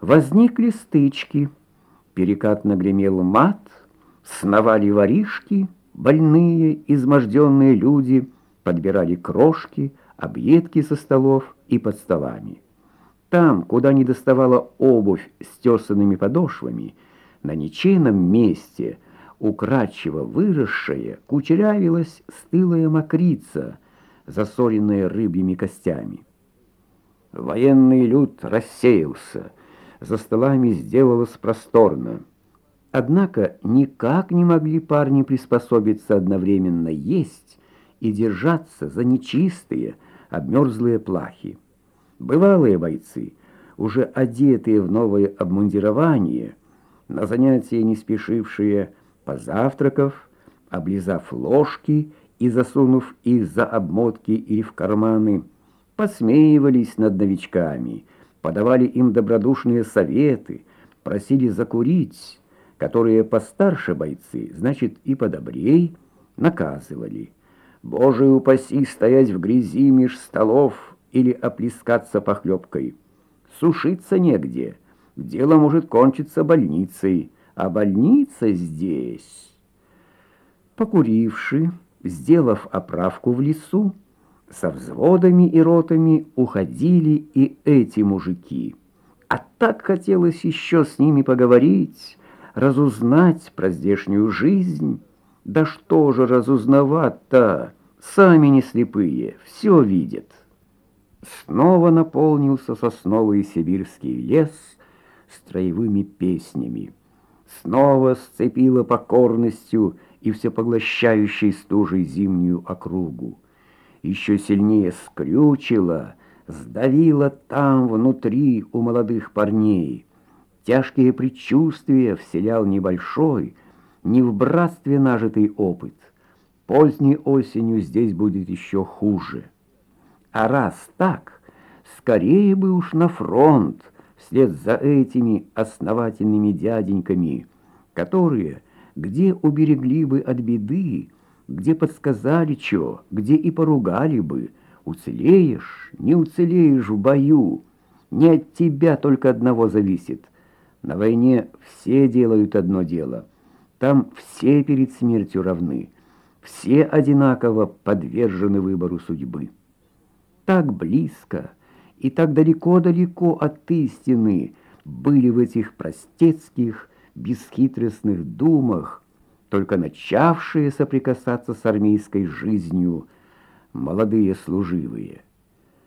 Возникли стычки, перекатно гремел мат, сновали воришки, больные, изможденные люди подбирали крошки, объедки со столов и под столами. Там, куда не доставала обувь с тесанными подошвами, на ничейном месте, украдчиво выросшая, кучерявилась стылая мокрица, засоленная рыбьими костями. Военный люд рассеялся, за столами сделалось просторно. Однако никак не могли парни приспособиться одновременно есть и держаться за нечистые, обмерзлые плахи. Бывалые бойцы, уже одетые в новое обмундирование, на занятия не спешившие, позавтракав, облизав ложки и засунув их за обмотки или в карманы, посмеивались над новичками, подавали им добродушные советы, просили закурить, которые постарше бойцы, значит, и подобрей, наказывали. Боже упаси стоять в грязи меж столов или оплескаться похлебкой. Сушиться негде, дело может кончиться больницей, а больница здесь. Покуривши, сделав оправку в лесу, со взводами и ротами уходили и эти мужики. А так хотелось еще с ними поговорить, разузнать про здешнюю жизнь. Да что же разузнавать-то? Сами не слепые, все видят. Снова наполнился сосновый сибирский лес строевыми песнями. Снова сцепила покорностью и всепоглощающей стужей зимнюю округу еще сильнее скрючило, сдавило там внутри у молодых парней. Тяжкие предчувствия вселял небольшой, не в братстве нажитый опыт. Поздней осенью здесь будет еще хуже. А раз так, скорее бы уж на фронт, вслед за этими основательными дяденьками, которые, где уберегли бы от беды, где подсказали чё, где и поругали бы. Уцелеешь, не уцелеешь в бою. Не от тебя только одного зависит. На войне все делают одно дело. Там все перед смертью равны. Все одинаково подвержены выбору судьбы. Так близко и так далеко-далеко от истины были в этих простецких, бесхитростных думах, только начавшие соприкасаться с армейской жизнью молодые служивые –